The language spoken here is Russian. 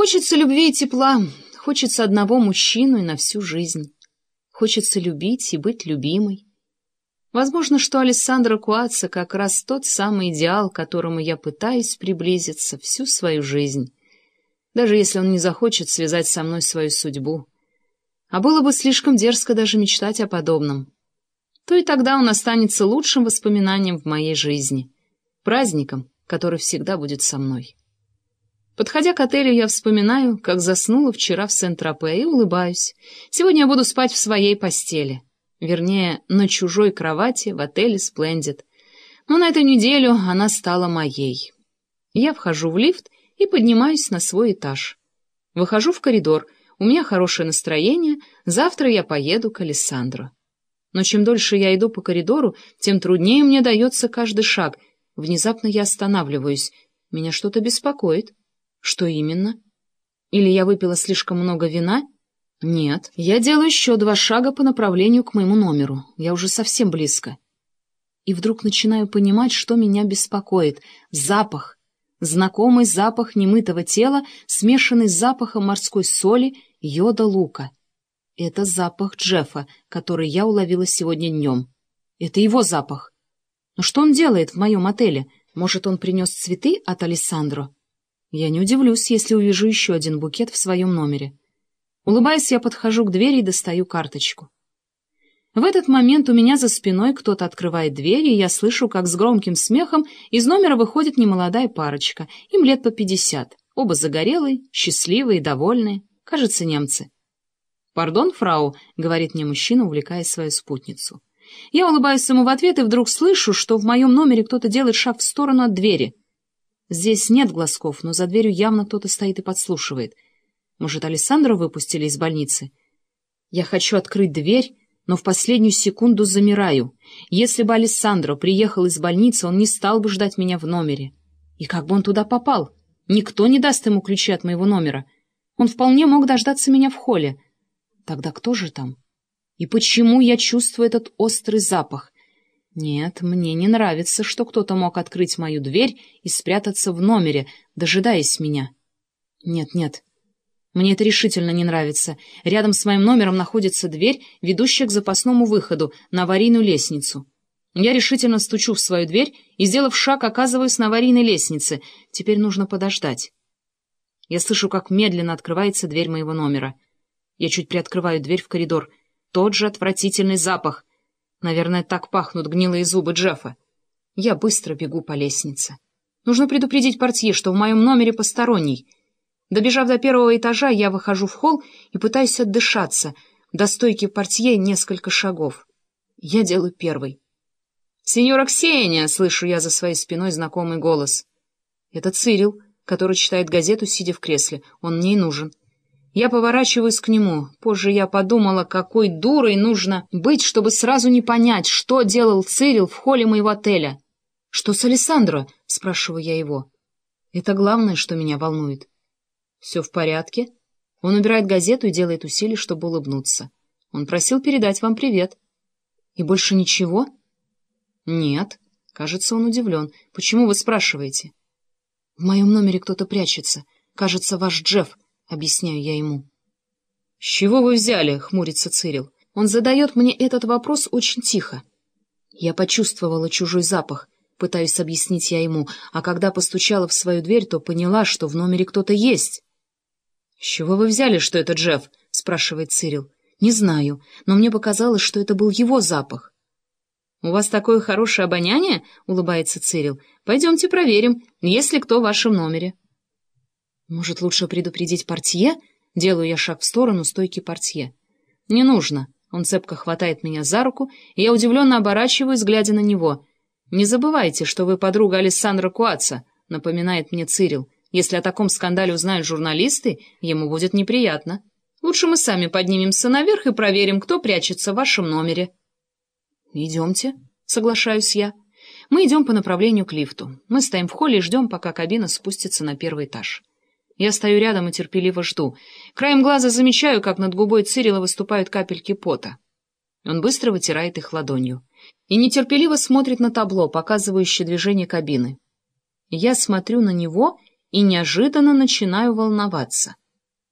Хочется любви и тепла, хочется одного мужчину и на всю жизнь. Хочется любить и быть любимой. Возможно, что Алессандро Куаца как раз тот самый идеал, к которому я пытаюсь приблизиться всю свою жизнь, даже если он не захочет связать со мной свою судьбу. А было бы слишком дерзко даже мечтать о подобном. То и тогда он останется лучшим воспоминанием в моей жизни, праздником, который всегда будет со мной. Подходя к отелю, я вспоминаю, как заснула вчера в Сент-Тропе и улыбаюсь. Сегодня я буду спать в своей постели. Вернее, на чужой кровати в отеле «Сплендид». Но на эту неделю она стала моей. Я вхожу в лифт и поднимаюсь на свой этаж. Выхожу в коридор. У меня хорошее настроение. Завтра я поеду к Алессандро. Но чем дольше я иду по коридору, тем труднее мне дается каждый шаг. Внезапно я останавливаюсь. Меня что-то беспокоит. Что именно? Или я выпила слишком много вина? Нет. Я делаю еще два шага по направлению к моему номеру. Я уже совсем близко. И вдруг начинаю понимать, что меня беспокоит. Запах. Знакомый запах немытого тела, смешанный с запахом морской соли, йода лука. Это запах Джеффа, который я уловила сегодня днем. Это его запах. Но что он делает в моем отеле? Может, он принес цветы от Алессандро? Я не удивлюсь, если увижу еще один букет в своем номере. Улыбаясь, я подхожу к двери и достаю карточку. В этот момент у меня за спиной кто-то открывает дверь, и я слышу, как с громким смехом из номера выходит немолодая парочка, им лет по пятьдесят. Оба загорелые, счастливые, довольные, кажется, немцы. «Пардон, фрау», — говорит мне мужчина, увлекая свою спутницу. Я улыбаюсь ему в ответ и вдруг слышу, что в моем номере кто-то делает шаг в сторону от двери. Здесь нет глазков, но за дверью явно кто-то стоит и подслушивает — может, Александру выпустили из больницы? Я хочу открыть дверь, но в последнюю секунду замираю. Если бы Александро приехал из больницы, он не стал бы ждать меня в номере. И как бы он туда попал? Никто не даст ему ключи от моего номера. Он вполне мог дождаться меня в холле. Тогда кто же там? И почему я чувствую этот острый запах? Нет, мне не нравится, что кто-то мог открыть мою дверь и спрятаться в номере, дожидаясь меня. Нет, нет, мне это решительно не нравится. Рядом с моим номером находится дверь, ведущая к запасному выходу, на аварийную лестницу. Я решительно стучу в свою дверь и, сделав шаг, оказываюсь на аварийной лестнице. Теперь нужно подождать. Я слышу, как медленно открывается дверь моего номера. Я чуть приоткрываю дверь в коридор. Тот же отвратительный запах. Наверное, так пахнут гнилые зубы Джеффа. Я быстро бегу по лестнице. Нужно предупредить портье, что в моем номере посторонний — Добежав до первого этажа, я выхожу в холл и пытаюсь отдышаться. До стойки портье несколько шагов. Я делаю первый. «Сеньора Ксения!» — слышу я за своей спиной знакомый голос. Это Цирил, который читает газету, сидя в кресле. Он мне и нужен. Я поворачиваюсь к нему. Позже я подумала, какой дурой нужно быть, чтобы сразу не понять, что делал Цирил в холле моего отеля. «Что с Алессандро?» — спрашиваю я его. Это главное, что меня волнует. «Все в порядке?» Он убирает газету и делает усилие, чтобы улыбнуться. Он просил передать вам привет. «И больше ничего?» «Нет». Кажется, он удивлен. «Почему вы спрашиваете?» «В моем номере кто-то прячется. Кажется, ваш Джефф», — объясняю я ему. «С чего вы взяли?» — хмурится Цирил. Он задает мне этот вопрос очень тихо. Я почувствовала чужой запах, пытаюсь объяснить я ему, а когда постучала в свою дверь, то поняла, что в номере кто-то есть. «С чего вы взяли, что это Джефф?» — спрашивает Цирил. «Не знаю, но мне показалось, что это был его запах». «У вас такое хорошее обоняние?» — улыбается Цирил. «Пойдемте проверим, есть ли кто в вашем номере». «Может, лучше предупредить портье?» Делаю я шаг в сторону стойки портье. «Не нужно». Он цепко хватает меня за руку, и я удивленно оборачиваюсь, глядя на него. «Не забывайте, что вы подруга Александра Куаца», — напоминает мне Цирил. Если о таком скандале узнают журналисты, ему будет неприятно. Лучше мы сами поднимемся наверх и проверим, кто прячется в вашем номере. «Идемте», — соглашаюсь я. Мы идем по направлению к лифту. Мы стоим в холле и ждем, пока кабина спустится на первый этаж. Я стою рядом и терпеливо жду. Краем глаза замечаю, как над губой Цирила выступают капельки пота. Он быстро вытирает их ладонью и нетерпеливо смотрит на табло, показывающее движение кабины. Я смотрю на него и неожиданно начинаю волноваться.